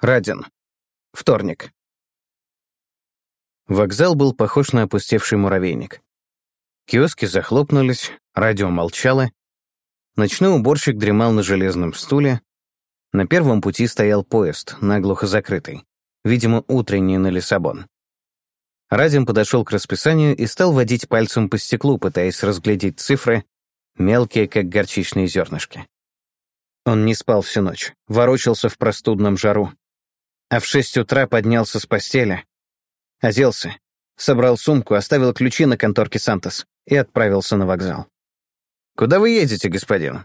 Радин. Вторник. Вокзал был похож на опустевший муравейник. Киоски захлопнулись, радио молчало. Ночной уборщик дремал на железном стуле. На первом пути стоял поезд, наглухо закрытый. Видимо, утренний на Лиссабон. Радин подошел к расписанию и стал водить пальцем по стеклу, пытаясь разглядеть цифры, мелкие, как горчичные зернышки. Он не спал всю ночь, ворочался в простудном жару, а в шесть утра поднялся с постели, оделся, собрал сумку, оставил ключи на конторке «Сантос» и отправился на вокзал. «Куда вы едете, господин?»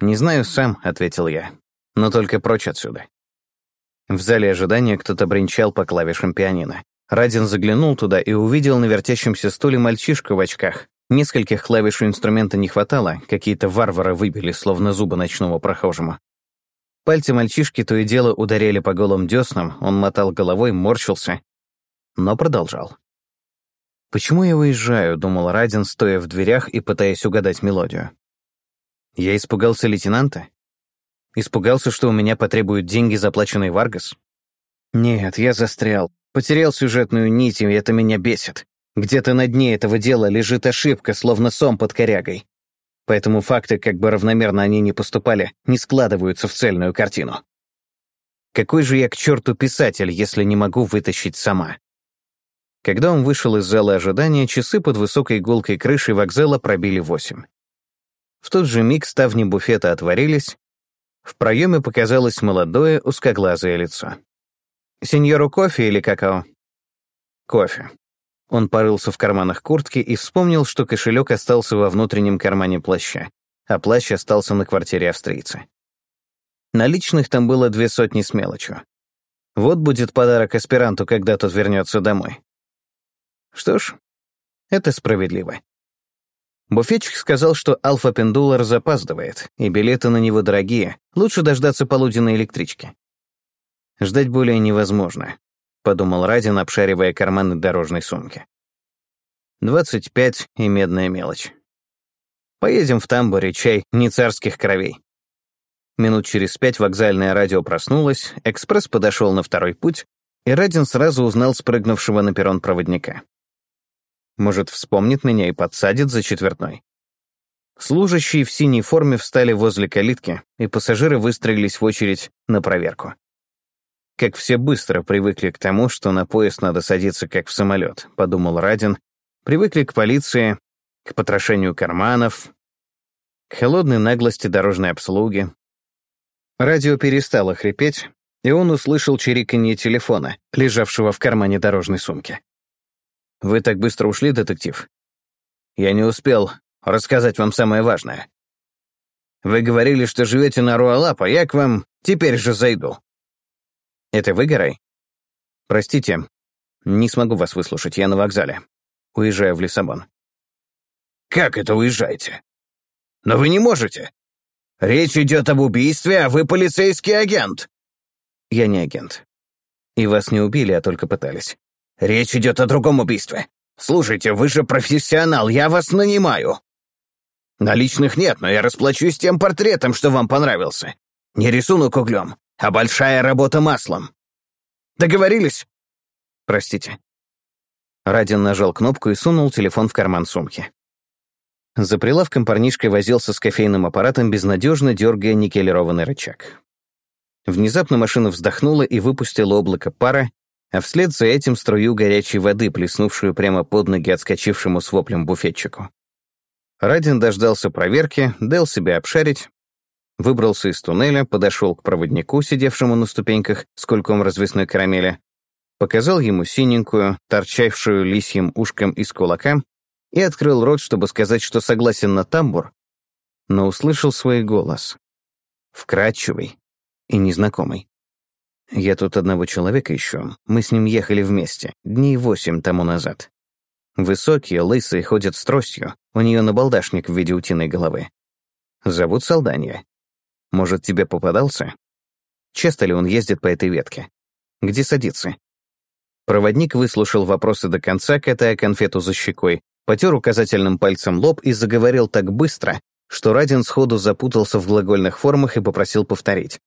«Не знаю сам», — ответил я, — «но только прочь отсюда». В зале ожидания кто-то бренчал по клавишам пианино. Радин заглянул туда и увидел на вертящемся стуле мальчишку в очках. Нескольких клавиш у инструмента не хватало, какие-то варвары выбили, словно зубы ночного прохожему. Пальцы мальчишки то и дело ударяли по голым деснам, он мотал головой, морщился, но продолжал. «Почему я уезжаю?» — думал Радин, стоя в дверях и пытаясь угадать мелодию. «Я испугался лейтенанта? Испугался, что у меня потребуют деньги, заплаченные Варгас? Нет, я застрял, потерял сюжетную нить, и это меня бесит. Где-то на дне этого дела лежит ошибка, словно сом под корягой. Поэтому факты, как бы равномерно они ни поступали, не складываются в цельную картину. Какой же я к черту писатель, если не могу вытащить сама? Когда он вышел из зала ожидания, часы под высокой иголкой крыши вокзала пробили восемь. В тот же миг ставни буфета отворились, в проеме показалось молодое, узкоглазое лицо. «Сеньору кофе или какао?» «Кофе», он порылся в карманах куртки и вспомнил, что кошелек остался во внутреннем кармане плаща, а плащ остался на квартире австрийца. Наличных там было две сотни с мелочью. Вот будет подарок аспиранту, когда тот вернется домой. Что ж, это справедливо. Буфетчик сказал, что Альфа Пендулар запаздывает, и билеты на него дорогие, лучше дождаться полуденной электрички. Ждать более невозможно. — подумал Радин, обшаривая карманы дорожной сумки. «Двадцать пять и медная мелочь. Поедем в тамбуре, чай не царских кровей». Минут через пять вокзальное радио проснулось, экспресс подошел на второй путь, и Радин сразу узнал спрыгнувшего на перрон проводника. Может, вспомнит меня и подсадит за четвертной. Служащие в синей форме встали возле калитки, и пассажиры выстроились в очередь на проверку. Как все быстро привыкли к тому, что на поезд надо садиться как в самолет, подумал Радин. Привыкли к полиции, к потрошению карманов, к холодной наглости дорожной обслуги. Радио перестало хрипеть, и он услышал чириканье телефона, лежавшего в кармане дорожной сумки. «Вы так быстро ушли, детектив?» «Я не успел рассказать вам самое важное. Вы говорили, что живете на Руалапа, я к вам теперь же зайду». «Это вы, Гарай?» «Простите, не смогу вас выслушать, я на вокзале. Уезжаю в Лиссабон». «Как это уезжаете? Но вы не можете. Речь идет об убийстве, а вы полицейский агент». «Я не агент. И вас не убили, а только пытались». «Речь идет о другом убийстве. Слушайте, вы же профессионал, я вас нанимаю». «Наличных нет, но я расплачусь тем портретом, что вам понравился. Не рисунок углем, а большая работа маслом. Договорились?» «Простите». Радин нажал кнопку и сунул телефон в карман сумки. За прилавком парнишка возился с кофейным аппаратом, безнадежно дергая никелированный рычаг. Внезапно машина вздохнула и выпустила облако пара, а вслед за этим струю горячей воды, плеснувшую прямо под ноги отскочившему с воплем буфетчику. Радин дождался проверки, дал себя обшарить, выбрался из туннеля, подошел к проводнику, сидевшему на ступеньках с кульком развесной карамели, показал ему синенькую, торчавшую лисьим ушком из кулака, и открыл рот, чтобы сказать, что согласен на тамбур, но услышал свой голос. Вкрадчивый и незнакомый. Я тут одного человека ищу. Мы с ним ехали вместе, дней восемь тому назад. Высокий, лысый, ходит с тростью, у нее набалдашник в виде утиной головы. Зовут Салданья. Может, тебе попадался? Часто ли он ездит по этой ветке? Где садится? Проводник выслушал вопросы до конца, катая конфету за щекой, потер указательным пальцем лоб и заговорил так быстро, что Радин сходу запутался в глагольных формах и попросил повторить.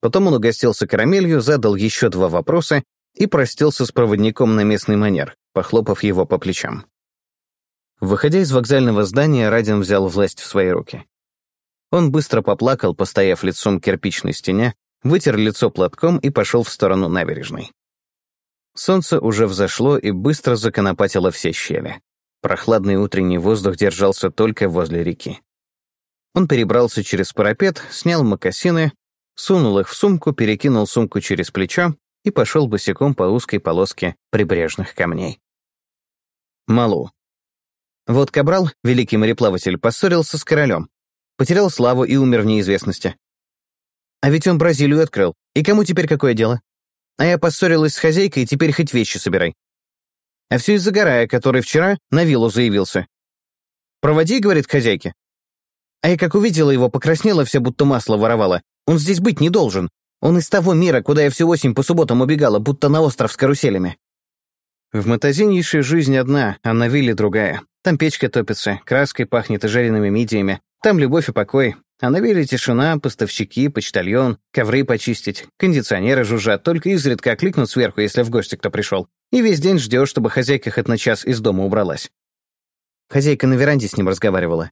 Потом он угостился карамелью, задал еще два вопроса и простился с проводником на местный манер, похлопав его по плечам. Выходя из вокзального здания, Радин взял власть в свои руки. Он быстро поплакал, постояв лицом к кирпичной стене, вытер лицо платком и пошел в сторону набережной. Солнце уже взошло и быстро законопатило все щели. Прохладный утренний воздух держался только возле реки. Он перебрался через парапет, снял мокасины, сунул их в сумку, перекинул сумку через плечо и пошел босиком по узкой полоске прибрежных камней. Малу. Вот Кабрал, великий мореплаватель, поссорился с королем, потерял славу и умер в неизвестности. А ведь он Бразилию открыл, и кому теперь какое дело? А я поссорилась с хозяйкой, и теперь хоть вещи собирай. А все из-за Гарая, который вчера на виллу заявился. «Проводи», — говорит хозяйке. А я как увидела его, покраснела вся, будто масло воровала. Он здесь быть не должен. Он из того мира, куда я всю осень по субботам убегала, будто на остров с каруселями. В Матазиньише жизнь одна, а на вилле другая. Там печка топится, краской пахнет и жареными мидиями. Там любовь и покой. А на вилле тишина, поставщики, почтальон, ковры почистить, кондиционеры жужжат, только изредка окликнут сверху, если в гости кто пришел. И весь день ждешь, чтобы хозяйка хоть на час из дома убралась. Хозяйка на веранде с ним разговаривала.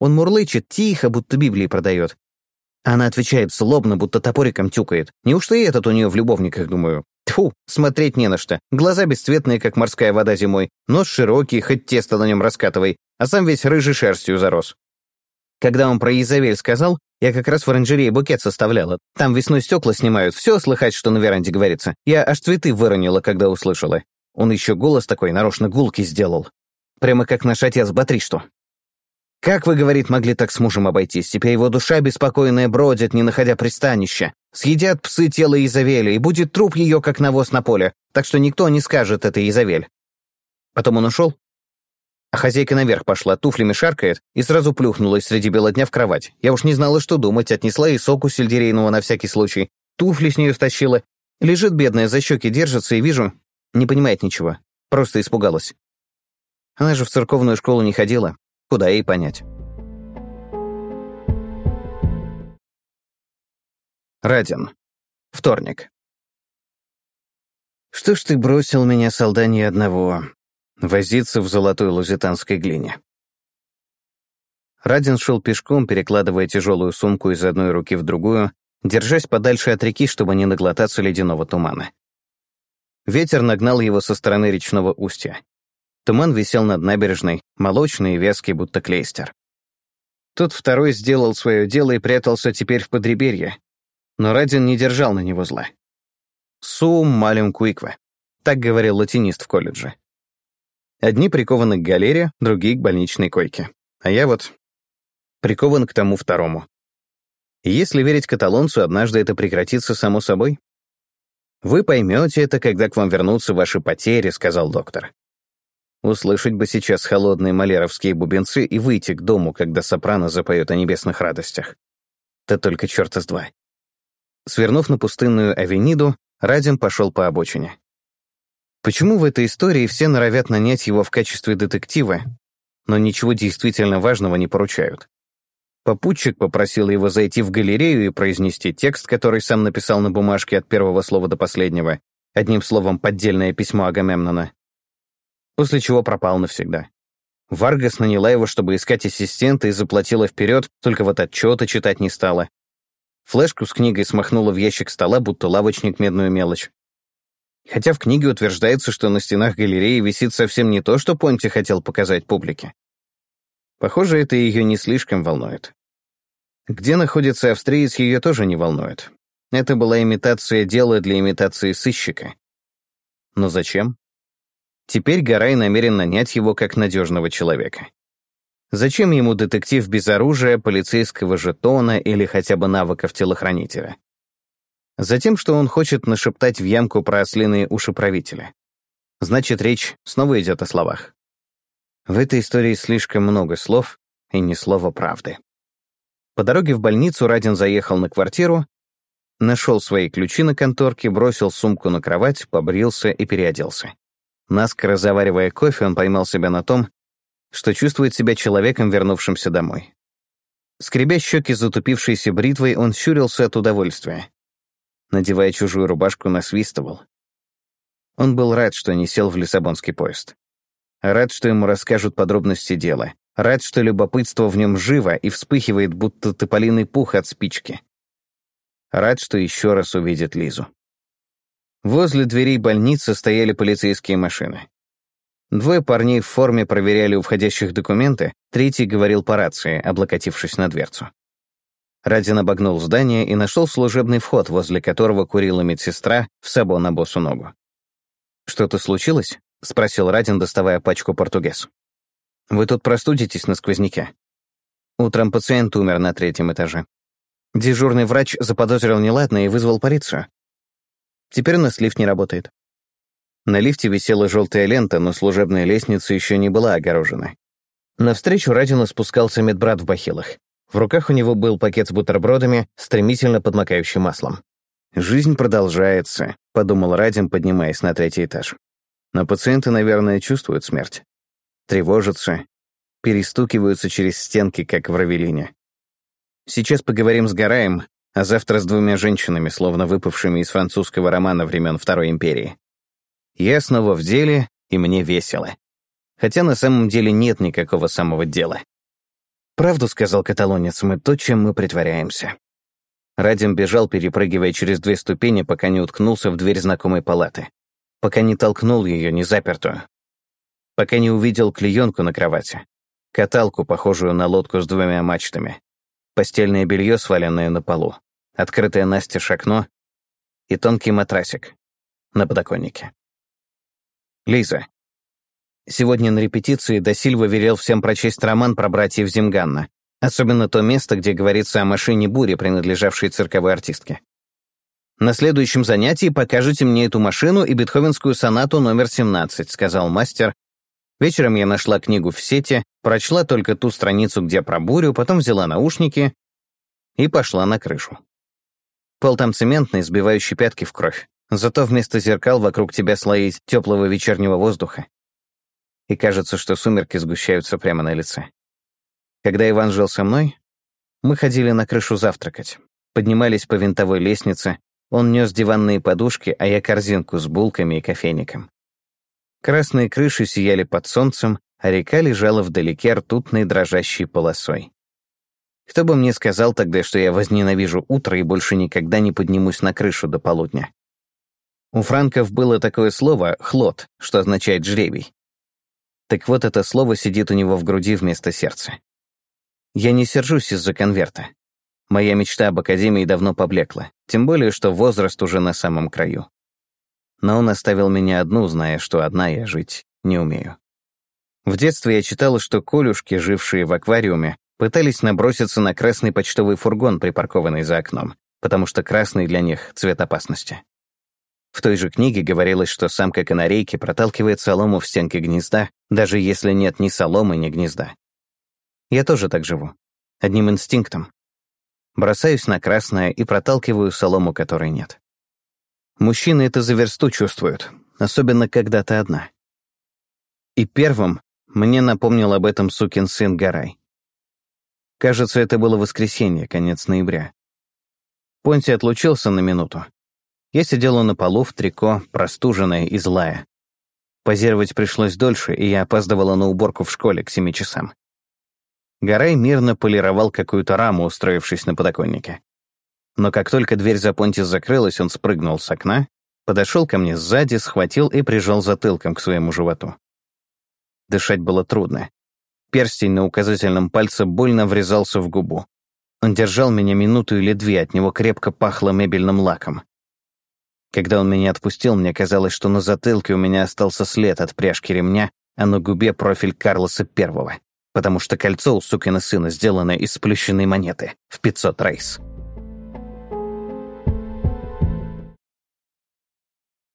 Он мурлычет тихо, будто Библии продает. Она отвечает злобно, будто топориком тюкает. Неужто и этот у нее в любовниках, думаю? Тьфу, смотреть не на что. Глаза бесцветные, как морская вода зимой. Нос широкий, хоть тесто на нем раскатывай. А сам весь рыжей шерстью зарос. Когда он про Изавель сказал, я как раз в оранжерее букет составляла. Там весной стекла снимают, все слыхать, что на веранде говорится. Я аж цветы выронила, когда услышала. Он еще голос такой нарочно гулки сделал. Прямо как наш отец Батришту. Как вы, говорит, могли так с мужем обойтись? Теперь его душа беспокойная бродит, не находя пристанища. Съедят псы тело Изавели, и будет труп ее, как навоз на поле. Так что никто не скажет, это Изавель. Потом он ушел, а хозяйка наверх пошла, туфлями шаркает, и сразу плюхнулась среди бела дня в кровать. Я уж не знала, что думать, отнесла и соку сельдерейного на всякий случай. Туфли с нее стащила. Лежит бедная, за щеки держится, и вижу, не понимает ничего. Просто испугалась. Она же в церковную школу не ходила. Куда ей понять? Радин. Вторник. Что ж ты бросил меня, солдане, одного, возиться в золотой лузитанской глине? Радин шел пешком, перекладывая тяжелую сумку из одной руки в другую, держась подальше от реки, чтобы не наглотаться ледяного тумана. Ветер нагнал его со стороны речного устья. Туман висел над набережной, молочный и вязкий, будто клейстер. Тот второй сделал свое дело и прятался теперь в подреберье, но Радин не держал на него зла. «Сум малим куиква», — так говорил латинист в колледже. Одни прикованы к галере, другие — к больничной койке. А я вот прикован к тому второму. Если верить каталонцу, однажды это прекратится само собой. «Вы поймете это, когда к вам вернутся ваши потери», — сказал доктор. Услышать бы сейчас холодные малеровские бубенцы и выйти к дому, когда сопрано запоет о небесных радостях. Да только черта с два. Свернув на пустынную авениду, Радим пошел по обочине. Почему в этой истории все норовят нанять его в качестве детектива, но ничего действительно важного не поручают? Попутчик попросил его зайти в галерею и произнести текст, который сам написал на бумажке от первого слова до последнего, одним словом, поддельное письмо Агамемнона после чего пропал навсегда. Варгас наняла его, чтобы искать ассистента, и заплатила вперед, только вот отчеты читать не стала. Флешку с книгой смахнула в ящик стола, будто лавочник медную мелочь. Хотя в книге утверждается, что на стенах галереи висит совсем не то, что Понти хотел показать публике. Похоже, это ее не слишком волнует. Где находится австриец, ее тоже не волнует. Это была имитация дела для имитации сыщика. Но зачем? Теперь Гарай намерен нанять его как надежного человека. Зачем ему детектив без оружия, полицейского жетона или хотя бы навыков телохранителя? Затем, что он хочет нашептать в ямку про ослиные уши правителя. Значит, речь снова идет о словах. В этой истории слишком много слов и ни слова правды. По дороге в больницу Радин заехал на квартиру, нашел свои ключи на конторке, бросил сумку на кровать, побрился и переоделся. Наскоро заваривая кофе, он поймал себя на том, что чувствует себя человеком, вернувшимся домой. Скребя щеки затупившейся бритвой, он щурился от удовольствия. Надевая чужую рубашку, насвистывал. Он был рад, что не сел в лиссабонский поезд. Рад, что ему расскажут подробности дела. Рад, что любопытство в нем живо и вспыхивает, будто тополиный пух от спички. Рад, что еще раз увидит Лизу. Возле дверей больницы стояли полицейские машины. Двое парней в форме проверяли у входящих документы, третий говорил по рации, облокотившись на дверцу. Радин обогнул здание и нашел служебный вход, возле которого курила медсестра в сабо на босу ногу. «Что-то случилось?» — спросил Радин, доставая пачку португез. «Вы тут простудитесь на сквозняке». Утром пациент умер на третьем этаже. Дежурный врач заподозрил неладное и вызвал полицию. Теперь у нас лифт не работает. На лифте висела желтая лента, но служебная лестница еще не была огорожена. Навстречу Радину спускался медбрат в бахилах. В руках у него был пакет с бутербродами, стремительно подмокающим маслом. «Жизнь продолжается», — подумал Радин, поднимаясь на третий этаж. Но пациенты, наверное, чувствуют смерть. Тревожатся, перестукиваются через стенки, как в Равелине. Сейчас поговорим с Гараем, а завтра с двумя женщинами, словно выпавшими из французского романа времен Второй империи. Я снова в деле, и мне весело. Хотя на самом деле нет никакого самого дела. «Правду», — сказал каталонец, — «мы то, чем мы притворяемся». Радим бежал, перепрыгивая через две ступени, пока не уткнулся в дверь знакомой палаты пока не толкнул ее не запертую, пока не увидел клеенку на кровати, каталку, похожую на лодку с двумя мачтами, постельное белье, сваленное на полу, открытое настежь окно и тонкий матрасик на подоконнике. Лиза. Сегодня на репетиции Досильва велел всем прочесть роман про братьев Зимганна, особенно то место, где говорится о машине бури, принадлежавшей цирковой артистке. «На следующем занятии покажете мне эту машину и бетховенскую сонату номер 17», — сказал мастер. Вечером я нашла книгу в сети, прочла только ту страницу, где про бурю, потом взяла наушники и пошла на крышу. Пол там цементный, сбивающий пятки в кровь. Зато вместо зеркал вокруг тебя слои теплого вечернего воздуха. И кажется, что сумерки сгущаются прямо на лице. Когда Иван жил со мной, мы ходили на крышу завтракать, поднимались по винтовой лестнице, он нес диванные подушки, а я корзинку с булками и кофейником. Красные крыши сияли под солнцем, а река лежала вдалеке ртутной дрожащей полосой. Кто бы мне сказал тогда, что я возненавижу утро и больше никогда не поднимусь на крышу до полудня? У франков было такое слово «хлот», что означает «жребий». Так вот, это слово сидит у него в груди вместо сердца. Я не сержусь из-за конверта. Моя мечта об академии давно поблекла, тем более, что возраст уже на самом краю. Но он оставил меня одну, зная, что одна я жить не умею. В детстве я читала, что колюшки, жившие в аквариуме, пытались наброситься на красный почтовый фургон, припаркованный за окном, потому что красный для них — цвет опасности. В той же книге говорилось, что самка канарейки проталкивает солому в стенки гнезда, даже если нет ни соломы, ни гнезда. Я тоже так живу. Одним инстинктом, Бросаюсь на красное и проталкиваю солому, которой нет. Мужчины это за версту чувствуют, особенно когда ты одна. И первым мне напомнил об этом сукин сын Гарай. Кажется, это было воскресенье, конец ноября. Понти отлучился на минуту. Я сидела на полу в трико, простуженная и злая. Позировать пришлось дольше, и я опаздывала на уборку в школе к семи часам. Гарай мирно полировал какую-то раму, устроившись на подоконнике. Но как только дверь за Понти закрылась, он спрыгнул с окна, подошел ко мне сзади, схватил и прижал затылком к своему животу. Дышать было трудно. Перстень на указательном пальце больно врезался в губу. Он держал меня минуту или две, от него крепко пахло мебельным лаком. Когда он меня отпустил, мне казалось, что на затылке у меня остался след от пряжки ремня, а на губе профиль Карлоса Первого потому что кольцо у сукина сына сделано из сплющенной монеты в 500 рейс.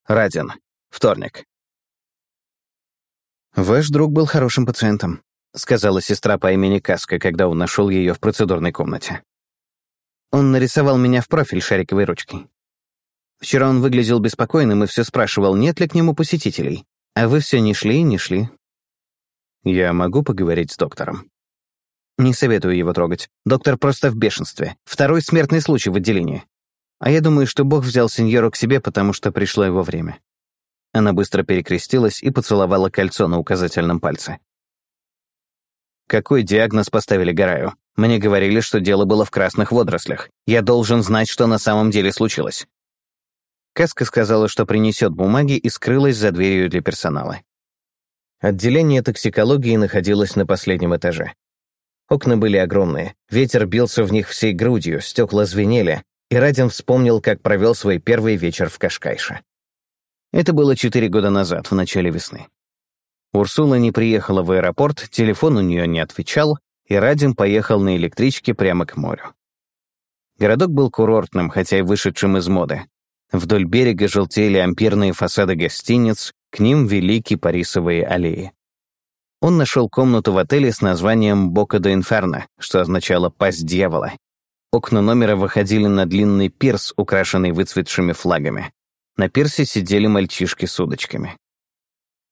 Радин. Вторник. «Ваш друг был хорошим пациентом», — сказала сестра по имени Каска, когда он нашел ее в процедурной комнате. Он нарисовал меня в профиль шариковой ручкой. Вчера он выглядел беспокойным и все спрашивал, нет ли к нему посетителей. А вы все не шли и не шли. Я могу поговорить с доктором? Не советую его трогать. Доктор просто в бешенстве. Второй смертный случай в отделении. А я думаю, что Бог взял сеньору к себе, потому что пришло его время». Она быстро перекрестилась и поцеловала кольцо на указательном пальце. «Какой диагноз поставили Гараю? Мне говорили, что дело было в красных водорослях. Я должен знать, что на самом деле случилось». Каска сказала, что принесет бумаги и скрылась за дверью для персонала. Отделение токсикологии находилось на последнем этаже. Окна были огромные, ветер бился в них всей грудью, стекла звенели, и Радин вспомнил, как провел свой первый вечер в Кашкайше. Это было четыре года назад, в начале весны. Урсула не приехала в аэропорт, телефон у нее не отвечал, и Радин поехал на электричке прямо к морю. Городок был курортным, хотя и вышедшим из моды. Вдоль берега желтели ампирные фасады гостиниц, к ним вели кипарисовые аллеи. Он нашел комнату в отеле с названием «Бока до Инферно», что означало «пасть дьявола». Окна номера выходили на длинный пирс, украшенный выцветшими флагами. На пирсе сидели мальчишки с удочками.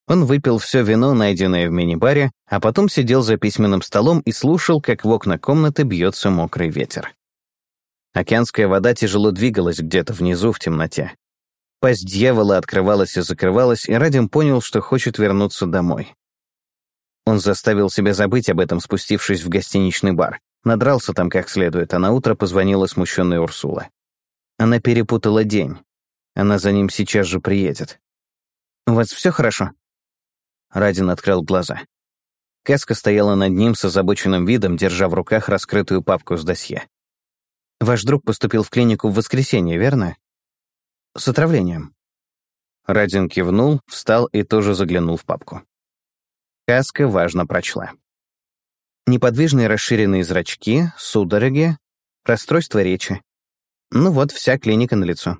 Он выпил все вино, найденное в мини-баре, а потом сидел за письменным столом и слушал, как в окна комнаты бьется мокрый ветер. Океанская вода тяжело двигалась где-то внизу в темноте. Пасть дьявола открывалась и закрывалась, и Радим понял, что хочет вернуться домой. Он заставил себя забыть об этом, спустившись в гостиничный бар. Надрался там как следует, а на утро позвонила смущенная Урсула. Она перепутала день. Она за ним сейчас же приедет. «У вас все хорошо?» Радин открыл глаза. Каска стояла над ним с озабоченным видом, держа в руках раскрытую папку с досье. Ваш друг поступил в клинику в воскресенье, верно? С отравлением. Радин кивнул, встал и тоже заглянул в папку. Каска важно прочла. Неподвижные расширенные зрачки, судороги, расстройство речи. Ну вот, вся клиника на лицо.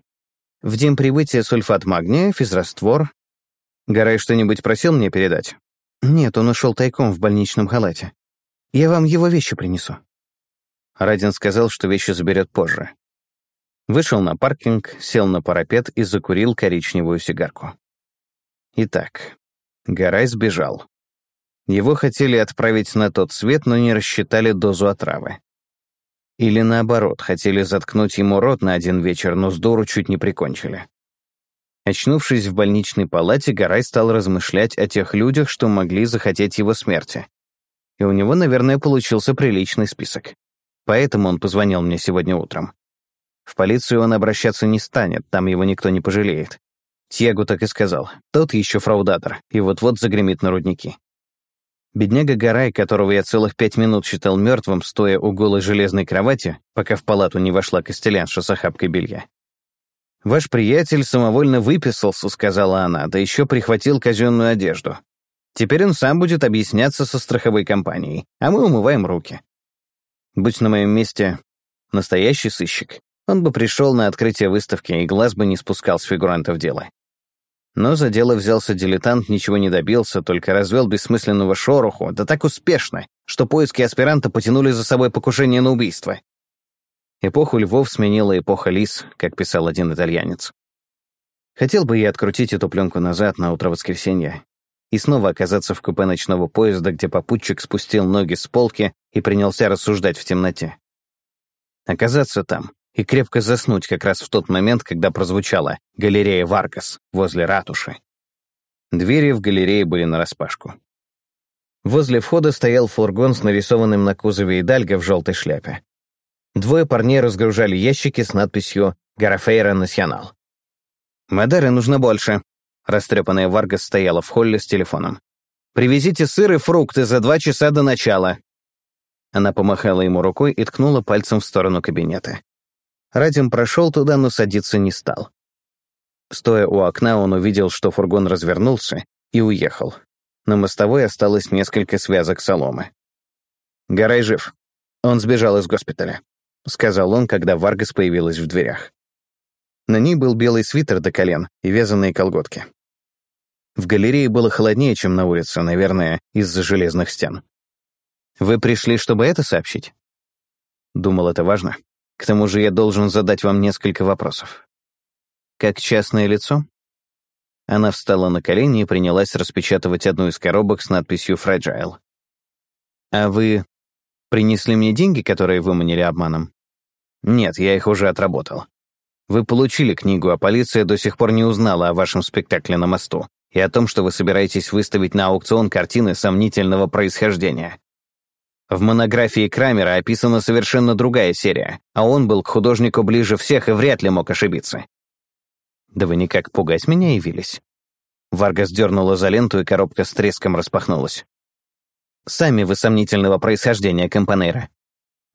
В день прибытия сульфат магния, физраствор. Гарай что-нибудь просил мне передать? Нет, он ушел тайком в больничном халате. Я вам его вещи принесу. Радин сказал, что вещи заберет позже. Вышел на паркинг, сел на парапет и закурил коричневую сигарку. Итак, Гарай сбежал. Его хотели отправить на тот свет, но не рассчитали дозу отравы. Или наоборот, хотели заткнуть ему рот на один вечер, но с дуру чуть не прикончили. Очнувшись в больничной палате, Гарай стал размышлять о тех людях, что могли захотеть его смерти. И у него, наверное, получился приличный список. Поэтому он позвонил мне сегодня утром. В полицию он обращаться не станет, там его никто не пожалеет. Тьягу так и сказал. Тот еще фраудатор, и вот-вот загремит на рудники. Бедняга Гарай, которого я целых пять минут считал мертвым, стоя у голой железной кровати, пока в палату не вошла костелянша с охапкой белья. «Ваш приятель самовольно выписался», — сказала она, да еще прихватил казенную одежду. Теперь он сам будет объясняться со страховой компанией, а мы умываем руки. Будь на моем месте настоящий сыщик, он бы пришел на открытие выставки и глаз бы не спускал с фигурантов дела. Но за дело взялся дилетант, ничего не добился, только развел бессмысленного шороху, да так успешно, что поиски аспиранта потянули за собой покушение на убийство. Эпоху львов сменила эпоха лис, как писал один итальянец. Хотел бы я открутить эту пленку назад на утро воскресенья, и снова оказаться в купе ночного поезда, где попутчик спустил ноги с полки и принялся рассуждать в темноте. Оказаться там и крепко заснуть как раз в тот момент, когда прозвучала галерея Варгас возле ратуши. Двери в галерее были нараспашку. Возле входа стоял фургон с нарисованным на кузове Идальго в желтой шляпе. Двое парней разгружали ящики с надписью «Garrafeira Nacional». «Мадеры нужно больше», Растрепанная Варгас стояла в холле с телефоном. «Привезите сыр и фрукты за два часа до начала». Она помахала ему рукой и ткнула пальцем в сторону кабинета. Радим прошел туда, но садиться не стал. Стоя у окна, он увидел, что фургон развернулся и уехал. На мостовой осталось несколько связок соломы. «Гарай жив. Он сбежал из госпиталя», — сказал он, когда Варгас появилась в дверях. На ней был белый свитер до колен и вязаные колготки. В галерее было холоднее, чем на улице, наверное, из-за железных стен. «Вы пришли, чтобы это сообщить?» Думал, это важно. К тому же я должен задать вам несколько вопросов. Как частное лицо? Она встала на колени и принялась распечатывать одну из коробок с надписью «Fragile». «А вы принесли мне деньги, которые выманили обманом?» «Нет, я их уже отработал. Вы получили книгу, а полиция до сих пор не узнала о вашем спектакле на мосту и о том, что вы собираетесь выставить на аукцион картины сомнительного происхождения. В монографии Крамера описана совершенно другая серия, а он был к художнику ближе всех и вряд ли мог ошибиться. Да вы никак пугать меня явились. Варга сдернула за ленту, и коробка с треском распахнулась. Сами вы сомнительного происхождения компанейра.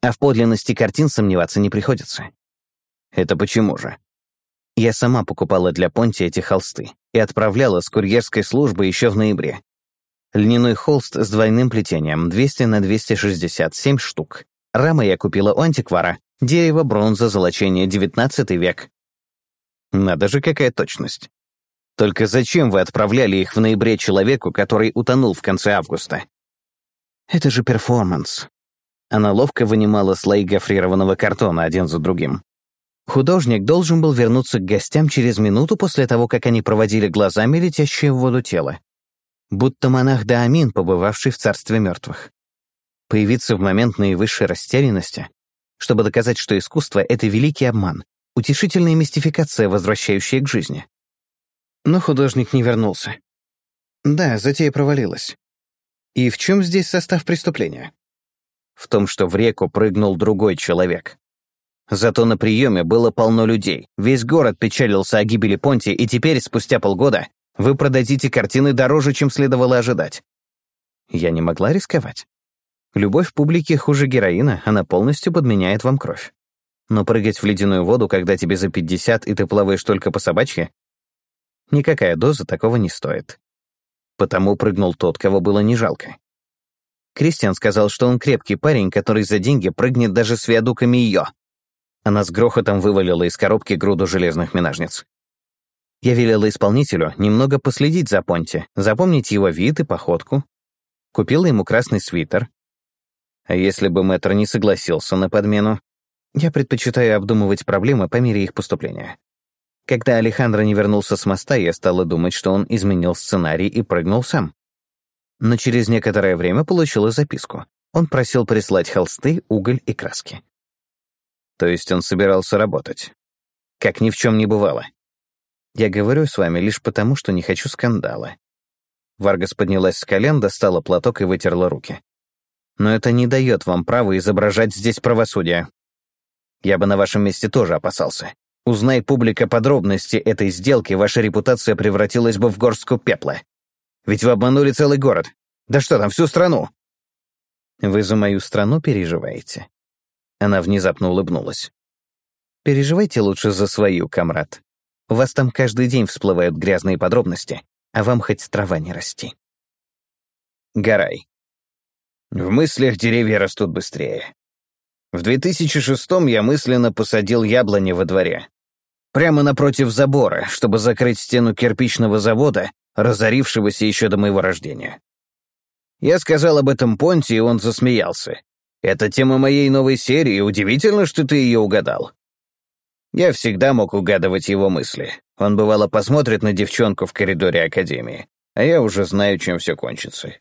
А в подлинности картин сомневаться не приходится. Это почему же? Я сама покупала для Понти эти холсты и отправляла с курьерской службы еще в ноябре. Льняной холст с двойным плетением, 200 на 267 штук. Рама я купила у антиквара. Дерево, бронза, золочение, 19 век. Надо же, какая точность. Только зачем вы отправляли их в ноябре человеку, который утонул в конце августа? Это же перформанс. Она ловко вынимала слои гофрированного картона один за другим. Художник должен был вернуться к гостям через минуту после того, как они проводили глазами летящее в воду тело. Будто монах Даамин, побывавший в царстве мертвых. Появиться в момент наивысшей растерянности, чтобы доказать, что искусство — это великий обман, утешительная мистификация, возвращающая к жизни. Но художник не вернулся. Да, затея провалилась. И в чем здесь состав преступления? В том, что в реку прыгнул другой человек. Зато на приеме было полно людей. Весь город печалился о гибели Понти, и теперь, спустя полгода, вы продадите картины дороже, чем следовало ожидать. Я не могла рисковать. Любовь публики хуже героина, она полностью подменяет вам кровь. Но прыгать в ледяную воду, когда тебе за 50 и ты плаваешь только по собачье, никакая доза такого не стоит. Потому прыгнул тот, кого было не жалко. Кристиан сказал, что он крепкий парень, который за деньги прыгнет даже с виадуками ее. Она с грохотом вывалила из коробки груду железных минажниц. Я велела исполнителю немного последить за Понти, запомнить его вид и походку. Купила ему красный свитер. А если бы мэтр не согласился на подмену, я предпочитаю обдумывать проблемы по мере их поступления. Когда Алехандро не вернулся с моста, я стала думать, что он изменил сценарий и прыгнул сам. Но через некоторое время получила записку. Он просил прислать холсты, уголь и краски. То есть он собирался работать. Как ни в чем не бывало. Я говорю с вами лишь потому, что не хочу скандала. Варгас поднялась с колен, достала платок и вытерла руки. Но это не дает вам права изображать здесь правосудие. Я бы на вашем месте тоже опасался. Узнай публика подробности этой сделки, ваша репутация превратилась бы в горстку пепла. Ведь вы обманули целый город. Да что там, всю страну. Вы за мою страну переживаете? Она внезапно улыбнулась. Переживайте лучше за свою, комрад. У вас там каждый день всплывают грязные подробности, а вам хоть трава не расти. Гарай. В мыслях деревья растут быстрее. В 2006-м я мысленно посадил яблони во дворе. Прямо напротив забора, чтобы закрыть стену кирпичного завода, разорившегося еще до моего рождения. Я сказал об этом Понте, и он засмеялся. Это тема моей новой серии, удивительно, что ты ее угадал. Я всегда мог угадывать его мысли. Он бывало посмотрит на девчонку в коридоре Академии, а я уже знаю, чем все кончится.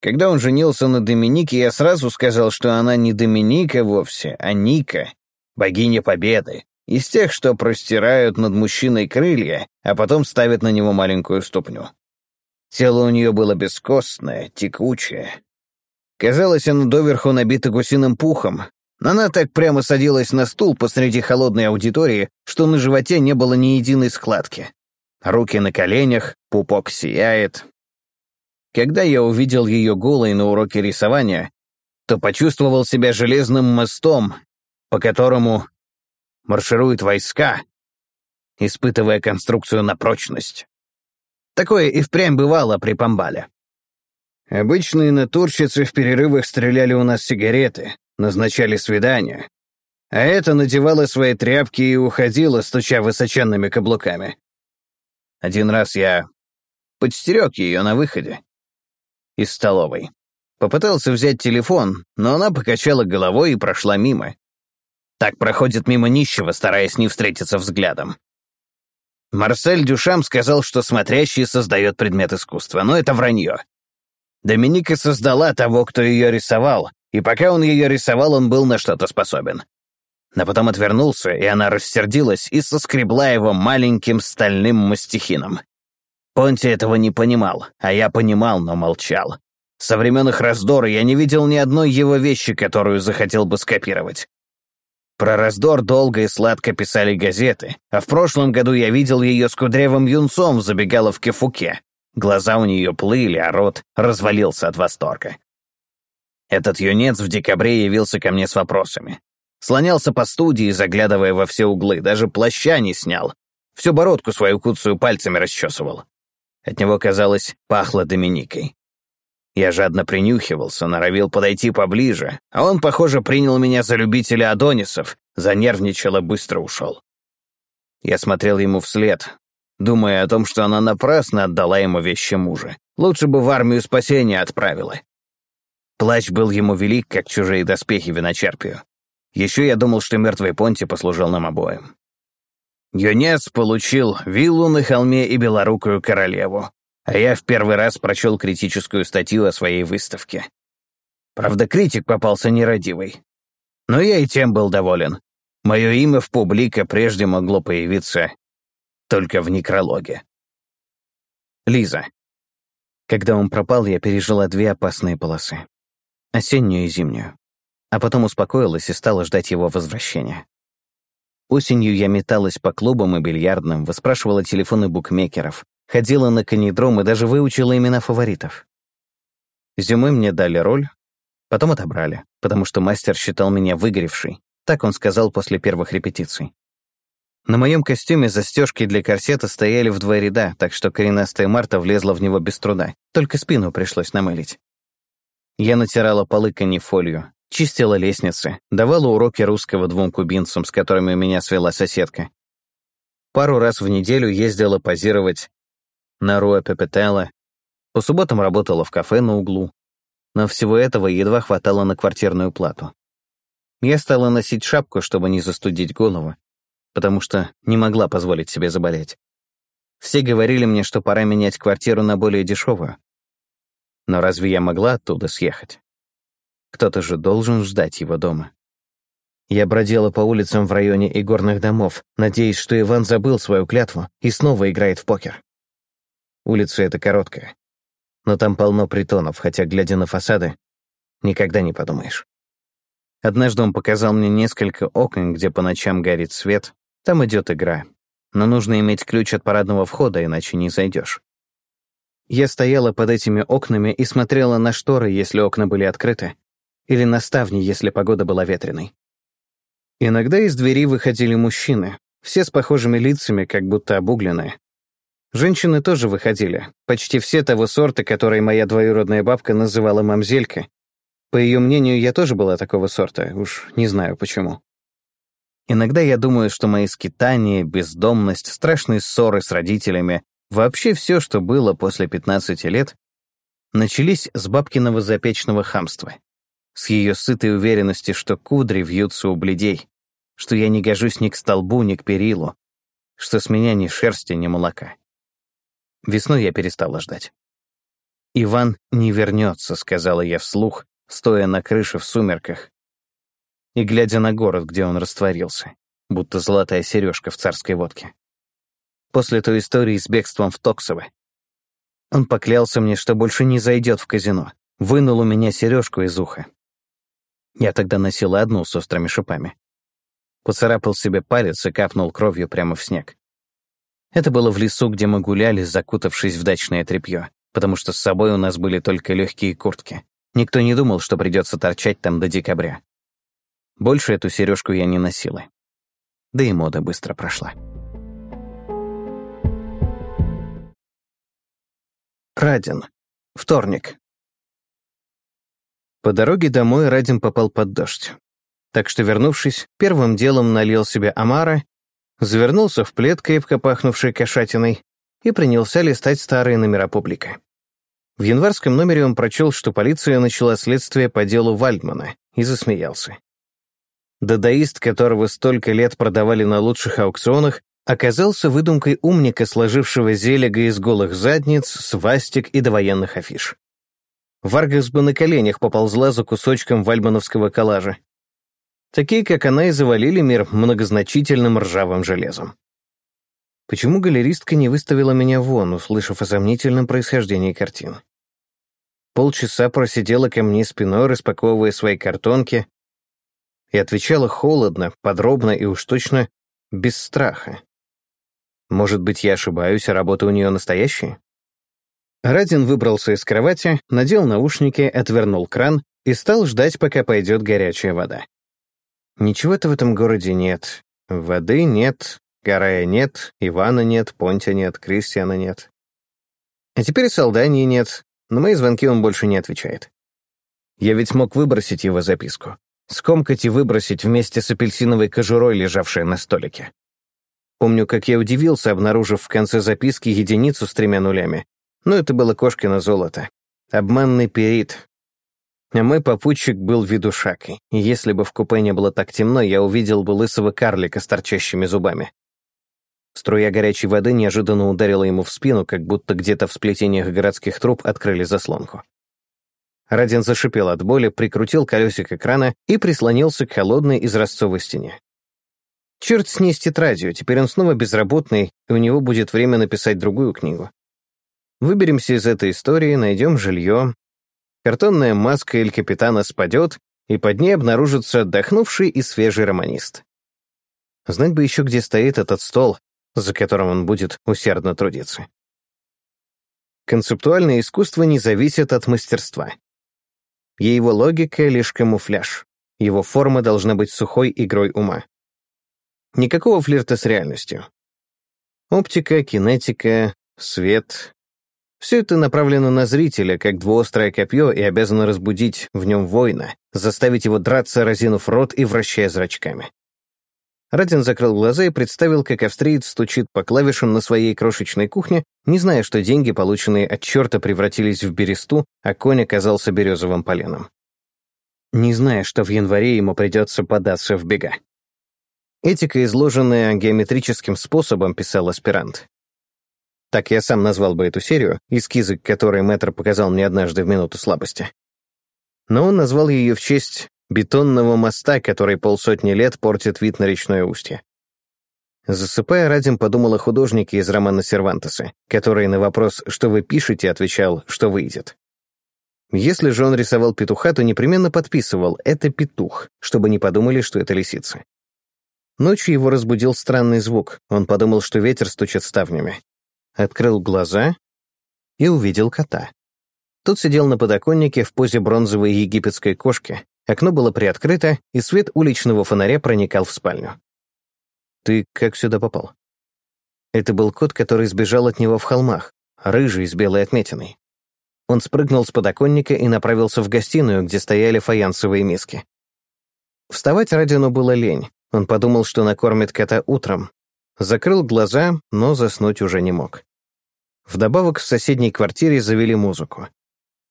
Когда он женился на Доминике, я сразу сказал, что она не Доминика вовсе, а Ника, богиня победы, из тех, что простирают над мужчиной крылья, а потом ставят на него маленькую ступню. Тело у нее было бескостное, текучее, Казалось, оно доверху набито гусиным пухом. Она так прямо садилась на стул посреди холодной аудитории, что на животе не было ни единой складки. Руки на коленях, пупок сияет. Когда я увидел ее голой на уроке рисования, то почувствовал себя железным мостом, по которому маршируют войска, испытывая конструкцию на прочность. Такое и впрямь бывало при Памбале. Обычные натурщицы в перерывах стреляли у нас сигареты, назначали свидания. А эта надевала свои тряпки и уходила, стуча высоченными каблуками. Один раз я подстерег ее на выходе из столовой. Попытался взять телефон, но она покачала головой и прошла мимо. Так проходит мимо нищего, стараясь не встретиться взглядом. Марсель Дюшам сказал, что смотрящий создает предмет искусства, но это вранье. Доминика создала того, кто ее рисовал, и пока он ее рисовал, он был на что-то способен. а потом отвернулся, и она рассердилась и соскребла его маленьким стальным мастихином. Понти этого не понимал, а я понимал, но молчал. Со времен их раздора я не видел ни одной его вещи, которую захотел бы скопировать. Про раздор долго и сладко писали газеты, а в прошлом году я видел ее с кудрявым юнцом в забегаловке Фуке. Глаза у нее плыли, а рот развалился от восторга. Этот юнец в декабре явился ко мне с вопросами. Слонялся по студии, заглядывая во все углы, даже плаща не снял. Всю бородку свою куцую пальцами расчесывал. От него, казалось, пахло Доминикой. Я жадно принюхивался, норовил подойти поближе, а он, похоже, принял меня за любителя Адонисов, занервничал и быстро ушел. Я смотрел ему вслед, думая о том, что она напрасно отдала ему вещи мужа. Лучше бы в армию спасения отправила. Плащ был ему велик, как чужие доспехи виночерпию. Еще я думал, что мертвый Понти послужил нам обоим. Юнец получил виллу на холме и белорукую королеву, а я в первый раз прочел критическую статью о своей выставке. Правда, критик попался нерадивый. Но я и тем был доволен. Мое имя в публика прежде могло появиться только в некрологе. Лиза. Когда он пропал, я пережила две опасные полосы. Осеннюю и зимнюю а потом успокоилась и стала ждать его возвращения. Осенью я металась по клубам и бильярдным, выспрашивала телефоны букмекеров, ходила на канидром и даже выучила имена фаворитов. Зимой мне дали роль, потом отобрали, потому что мастер считал меня выгоревшей, так он сказал после первых репетиций. На моем костюме застежки для корсета стояли в два ряда, так что коренастая Марта влезла в него без труда, только спину пришлось намылить. Я натирала полы канифолью, Чистила лестницы, давала уроки русского двум кубинцам, с которыми меня свела соседка. Пару раз в неделю ездила позировать на Руа Пепетелла, по субботам работала в кафе на углу, но всего этого едва хватало на квартирную плату. Я стала носить шапку, чтобы не застудить голову, потому что не могла позволить себе заболеть. Все говорили мне, что пора менять квартиру на более дешевую. Но разве я могла оттуда съехать? Кто-то же должен ждать его дома. Я бродила по улицам в районе игорных домов, надеясь, что Иван забыл свою клятву и снова играет в покер. Улица эта короткая, но там полно притонов, хотя, глядя на фасады, никогда не подумаешь. Однажды он показал мне несколько окон, где по ночам горит свет, там идет игра, но нужно иметь ключ от парадного входа, иначе не зайдешь. Я стояла под этими окнами и смотрела на шторы, если окна были открыты, или на ставни, если погода была ветреной. Иногда из двери выходили мужчины, все с похожими лицами, как будто обугленные. Женщины тоже выходили, почти все того сорта, который моя двоюродная бабка называла мамзелька. По ее мнению, я тоже была такого сорта, уж не знаю почему. Иногда я думаю, что мои скитания, бездомность, страшные ссоры с родителями, вообще все, что было после 15 лет, начались с бабкиного запечного хамства с ее сытой уверенности, что кудри вьются у бледей, что я не гожусь ни к столбу, ни к перилу, что с меня ни шерсти, ни молока. Весной я перестала ждать. «Иван не вернется», — сказала я вслух, стоя на крыше в сумерках и глядя на город, где он растворился, будто золотая сережка в царской водке. После той истории с бегством в Токсово он поклялся мне, что больше не зайдет в казино, вынул у меня сережку из уха, я тогда носила одну с острыми шипами. Поцарапал себе палец и капнул кровью прямо в снег. Это было в лесу, где мы гуляли, закутавшись в дачное тряпье, потому что с собой у нас были только легкие куртки. Никто не думал, что придется торчать там до декабря. Больше эту сережку я не носила. Да и мода быстро прошла. Радин. Вторник. По дороге домой Радим попал под дождь. Так что, вернувшись, первым делом налил себе омара, завернулся в плед, крепко пахнувший кошатиной, и принялся листать старые номера публика. В январском номере он прочел, что полиция начала следствие по делу Вальдмана, и засмеялся. Дадаист, которого столько лет продавали на лучших аукционах, оказался выдумкой умника, сложившего зелега из голых задниц, свастик и довоенных афиш. Варгас бы на коленях поползла за кусочком вальмановского коллажа. Такие, как она, и завалили мир многозначительным ржавым железом. Почему галеристка не выставила меня вон, услышав о сомнительном происхождении картин? Полчаса просидела ко мне спиной, распаковывая свои картонки, и отвечала холодно, подробно и уж точно без страха. Может быть, я ошибаюсь, а работа у нее настоящая? Радин выбрался из кровати, надел наушники, отвернул кран и стал ждать, пока пойдет горячая вода. Ничего-то в этом городе нет. Воды нет, Гарая нет, Ивана нет, Понтя нет, Кристиана нет. А теперь Солдании нет, на мои звонки он больше не отвечает. Я ведь мог выбросить его записку. Скомкать и выбросить вместе с апельсиновой кожурой, лежавшей на столике. Помню, как я удивился, обнаружив в конце записки единицу с тремя нулями. Но это было кошкино золото. Обманный перит. А мой попутчик был ведушакой, и если бы в купе не было так темно, я увидел бы лысого карлика с торчащими зубами. Струя горячей воды неожиданно ударила ему в спину, как будто где-то в сплетениях городских труб открыли заслонку. Радин зашипел от боли, прикрутил колесико крана и прислонился к холодной изразцовой стене. Черт с ней с тетрадью, теперь он снова безработный, и у него будет время написать другую книгу. Выберемся из этой истории, найдем жилье. Картонная маска Эль Капитана спадет, и под ней обнаружится отдохнувший и свежий романист. Знать бы еще, где стоит этот стол, за которым он будет усердно трудиться. Концептуальное искусство не зависит от мастерства. И его логика — лишь камуфляж. Его форма должна быть сухой игрой ума. Никакого флирта с реальностью. Оптика, кинетика, свет — все это направлено на зрителя, как двуострое копье, и обязано разбудить в нем воина, заставить его драться, разинув рот и вращая зрачками. Радин закрыл глаза и представил, как австриец стучит по клавишам на своей крошечной кухне, не зная, что деньги, полученные от черта, превратились в бересту, а конь оказался березовым поленом. Не зная, что в январе ему придется податься в бега. Этика, изложенная геометрическим способом, писал аспирант. Так я сам назвал бы эту серию, эскизы, которые мэтр показал мне однажды в минуту слабости. Но он назвал ее в честь бетонного моста, который полсотни лет портит вид на речное устье. Засыпая, Радим подумал о художнике из романа Сервантеса, который на вопрос «что вы пишете?» отвечал «что выйдет». Если же он рисовал петуха, то непременно подписывал «это петух», чтобы не подумали, что это лисица. Ночью его разбудил странный звук, он подумал, что ветер стучит ставнями. Открыл глаза и увидел кота. Тот сидел на подоконнике в позе бронзовой египетской кошки, Окно было приоткрыто, и свет уличного фонаря проникал в спальню. «Ты как сюда попал?» Это был кот, который сбежал от него в холмах, рыжий с белой отметиной. Он спрыгнул с подоконника и направился в гостиную, где стояли фаянсовые миски. Вставать Радину было лень. Он подумал, что накормит кота утром. Закрыл глаза, но заснуть уже не мог. Вдобавок в соседней квартире завели музыку.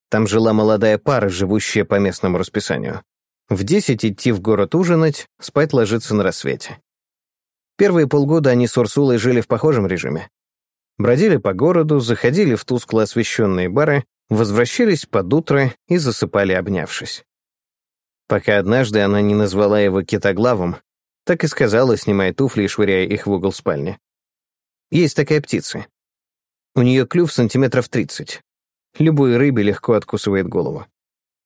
Там жила молодая пара, живущая по местному расписанию. В десять идти в город ужинать, спать ложиться на рассвете. Первые полгода они с Урсулой жили в похожем режиме. Бродили по городу, заходили в тускло освещенные бары, возвращались под утро и засыпали, обнявшись. Пока однажды она не назвала его китоглавом, так и сказала, снимая туфли и швыряя их в угол спальни. Есть такая птица. У нее клюв сантиметров тридцать, Любой рыбе легко откусывает голову.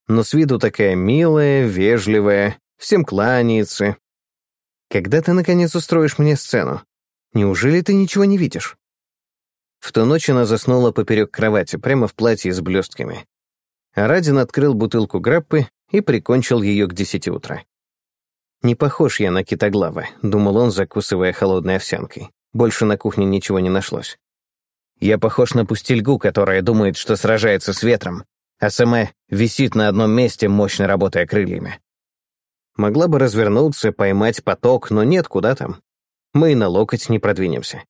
Но с виду такая милая, вежливая, всем кланяется. Когда ты, наконец, устроишь мне сцену? Неужели ты ничего не видишь? В ту ночь она заснула поперек кровати, прямо в платье с блестками. А Радин открыл бутылку граппы и прикончил ее к десяти утра. «Не похож я на китоглава», — думал он, закусывая холодной овсянкой. Больше на кухне ничего не нашлось. Я похож на пустельгу, которая думает, что сражается с ветром, а сама висит на одном месте, мощно работая крыльями. Могла бы развернуться, поймать поток, но нет, куда там. Мы и на локоть не продвинемся.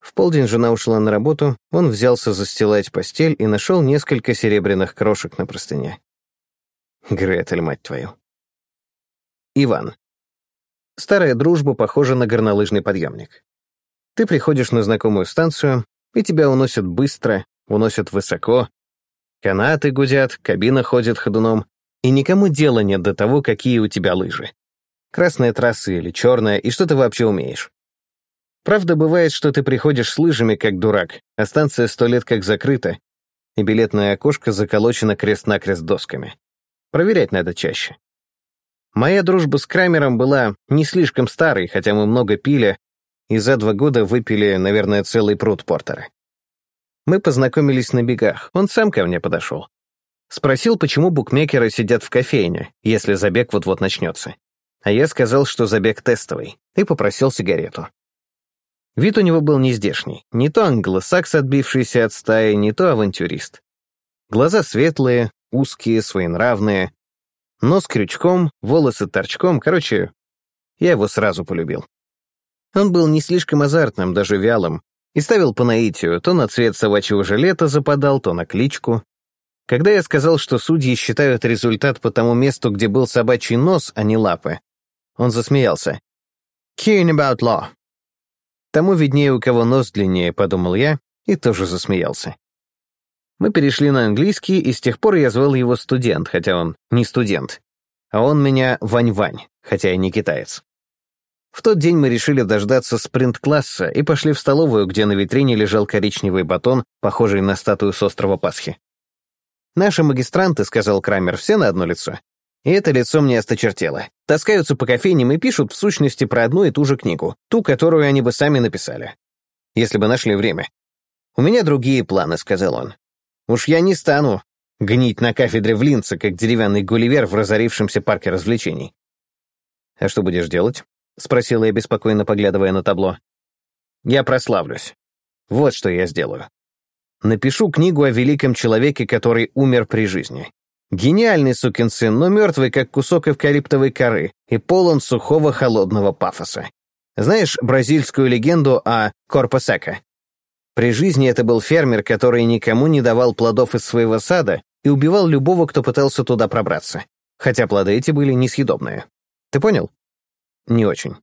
В полдень жена ушла на работу, он взялся застилать постель и нашел несколько серебряных крошек на простыне. Гретель, мать твою. Иван. Старая дружба похожа на горнолыжный подъемник. Ты приходишь на знакомую станцию, и тебя уносят быстро, уносят высоко. Канаты гудят, кабина ходит ходуном, и никому дела нет до того, какие у тебя лыжи. Красная трасса или черная, и что ты вообще умеешь? Правда, бывает, что ты приходишь с лыжами, как дурак, а станция сто лет как закрыта, и билетное окошко заколочено крест-накрест досками. Проверять надо чаще. Моя дружба с Крамером была не слишком старой, хотя мы много пили, и за два года выпили, наверное, целый пруд портера. Мы познакомились на бегах, он сам ко мне подошел. Спросил, почему букмекеры сидят в кофейне, если забег вот-вот начнется. А я сказал, что забег тестовый, и попросил сигарету. Вид у него был нездешний, не то англосакс, отбившийся от стаи, не то авантюрист. Глаза светлые, узкие, своенравные, нос крючком, волосы торчком, короче, я его сразу полюбил. Он был не слишком азартным, даже вялым, и ставил по наитию, то на цвет собачьего жилета западал, то на кличку. Когда я сказал, что судьи считают результат по тому месту, где был собачий нос, а не лапы, он засмеялся. «Caring about law». Тому виднее, у кого нос длиннее, подумал я, и тоже засмеялся. Мы перешли на английский, и с тех пор я звал его студент, хотя он не студент. А он меня Вань-Вань, хотя и не китаец. В тот день мы решили дождаться спринт-класса и пошли в столовую, где на витрине лежал коричневый батон, похожий на статую с острова Пасхи. «Наши магистранты», — сказал Крамер, — «все на одно лицо. И это лицо мне осточертело. Таскаются по кофейням и пишут в сущности про одну и ту же книгу, ту, которую они бы сами написали. Если бы нашли время. «У меня другие планы», — сказал он. «Уж я не стану гнить на кафедре в Линце, как деревянный гулливер в разорившемся парке развлечений». «А что будешь делать?» — спросила я, беспокойно поглядывая на табло. «Я прославлюсь. Вот что я сделаю. Напишу книгу о великом человеке, который умер при жизни. Гениальный сукин сын, но мертвый, как кусок эвкалиптовой коры, и полон сухого холодного пафоса. Знаешь бразильскую легенду о Корпосека? При жизни это был фермер, который никому не давал плодов из своего сада и убивал любого, кто пытался туда пробраться. Хотя плоды эти были несъедобные. Ты понял? Не очень.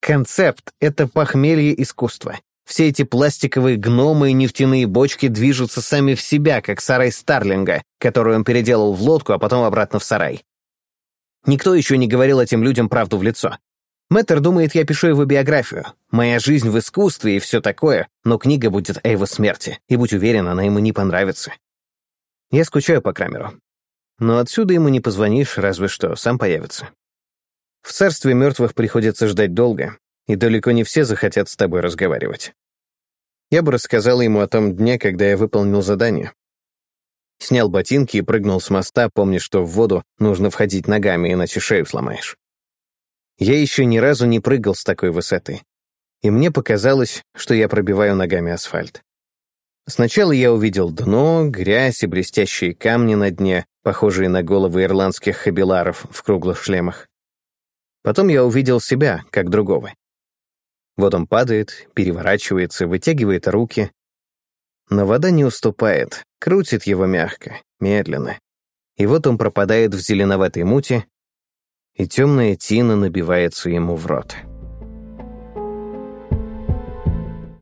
Концепт — это похмелье искусства. Все эти пластиковые гномы и нефтяные бочки движутся сами в себя, как сарай Старлинга, который он переделал в лодку, а потом обратно в сарай. Никто еще не говорил этим людям правду в лицо. Мэттер думает, я пишу его биографию. Моя жизнь в искусстве и все такое, но книга будет о его смерти, и будь уверен, она ему не понравится. Я скучаю по Крамеру. Но отсюда ему не позвонишь, разве что сам появится. В царстве мертвых приходится ждать долго, и далеко не все захотят с тобой разговаривать. Я бы рассказал ему о том дне, когда я выполнил задание. Снял ботинки и прыгнул с моста, помня, что в воду нужно входить ногами, иначе шею сломаешь. Я еще ни разу не прыгал с такой высоты, и мне показалось, что я пробиваю ногами асфальт. Сначала я увидел дно, грязь и блестящие камни на дне, похожие на головы ирландских хабиларов в круглых шлемах. Потом я увидел себя, как другого. Вот он падает, переворачивается, вытягивает руки. Но вода не уступает, крутит его мягко, медленно. И вот он пропадает в зеленоватой муте, и темная тина набивается ему в рот.